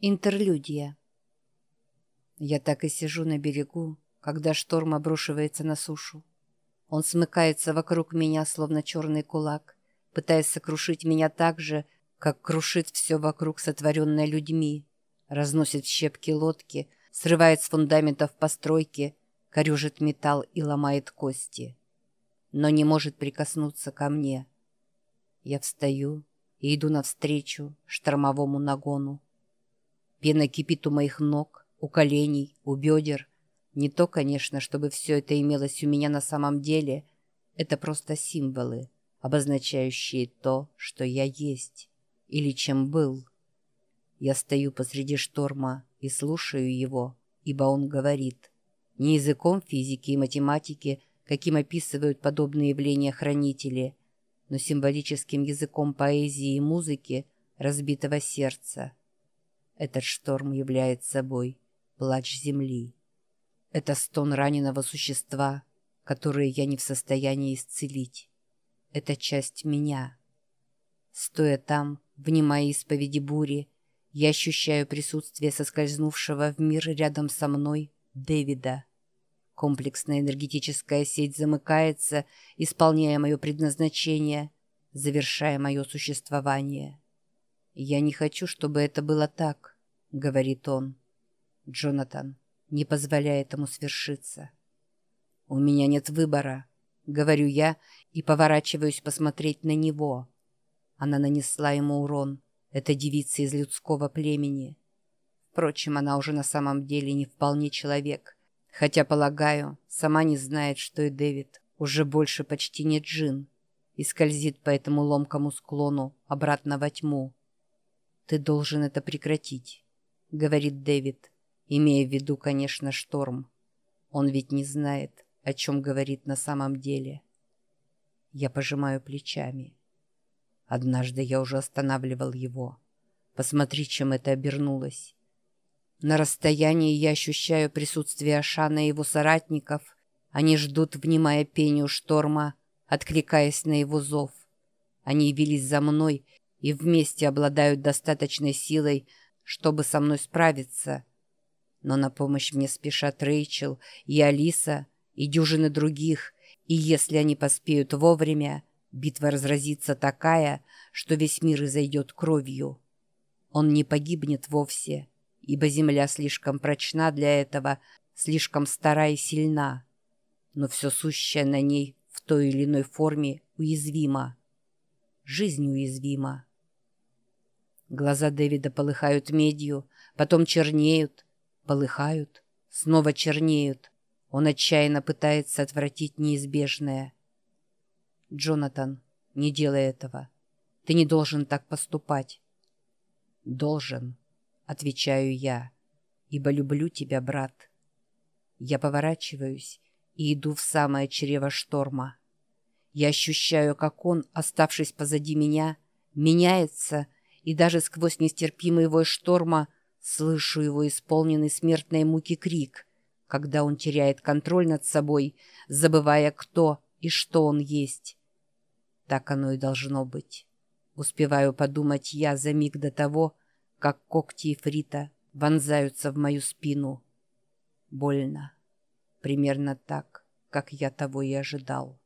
Интерлюдия. Я так и сижу на берегу, когда шторм обрушивается на сушу. Он смыкается вокруг меня, словно черный кулак, пытаясь сокрушить меня так же, как крушит все вокруг, сотворенное людьми, разносит щепки лодки, срывает с фундаментов постройки, корежит металл и ломает кости. Но не может прикоснуться ко мне. Я встаю и иду навстречу штормовому нагону. Пена кипит у моих ног, у коленей, у бедер. Не то, конечно, чтобы все это имелось у меня на самом деле. Это просто символы, обозначающие то, что я есть или чем был. Я стою посреди шторма и слушаю его, ибо он говорит. Не языком физики и математики, каким описывают подобные явления хранители, но символическим языком поэзии и музыки разбитого сердца. Этот шторм является собой плач земли. Это стон раненого существа, которое я не в состоянии исцелить. Это часть меня. Стоя там, внимая исповеди бури, я ощущаю присутствие соскользнувшего в мир рядом со мной Дэвида. Комплексная энергетическая сеть замыкается, исполняя мое предназначение, завершая мое существование. «Я не хочу, чтобы это было так», — говорит он. «Джонатан, не позволяй этому свершиться». «У меня нет выбора», — говорю я и поворачиваюсь посмотреть на него. Она нанесла ему урон. Это девица из людского племени. Впрочем, она уже на самом деле не вполне человек. Хотя, полагаю, сама не знает, что и Дэвид уже больше почти не джин и скользит по этому ломкому склону обратно во тьму. «Ты должен это прекратить», — говорит Дэвид, имея в виду, конечно, шторм. Он ведь не знает, о чем говорит на самом деле. Я пожимаю плечами. Однажды я уже останавливал его. Посмотри, чем это обернулось. На расстоянии я ощущаю присутствие Ашана и его соратников. Они ждут, внимая пению шторма, откликаясь на его зов. Они явились за мной — и вместе обладают достаточной силой, чтобы со мной справиться. Но на помощь мне спешат Рэйчел и Алиса и дюжины других, и если они поспеют вовремя, битва разразится такая, что весь мир изойдет кровью. Он не погибнет вовсе, ибо земля слишком прочна для этого, слишком стара и сильна. Но все сущее на ней в той или иной форме уязвимо. Жизнь уязвима. Глаза Дэвида полыхают медью, потом чернеют, полыхают, снова чернеют. Он отчаянно пытается отвратить неизбежное. «Джонатан, не делай этого. Ты не должен так поступать». «Должен», — отвечаю я, — «ибо люблю тебя, брат». Я поворачиваюсь и иду в самое чрево шторма. Я ощущаю, как он, оставшись позади меня, меняется — и даже сквозь нестерпимый вой шторма слышу его исполненный смертной муки крик, когда он теряет контроль над собой, забывая, кто и что он есть. Так оно и должно быть. Успеваю подумать я за миг до того, как когти Ифрита вонзаются в мою спину. Больно. Примерно так, как я того и ожидал.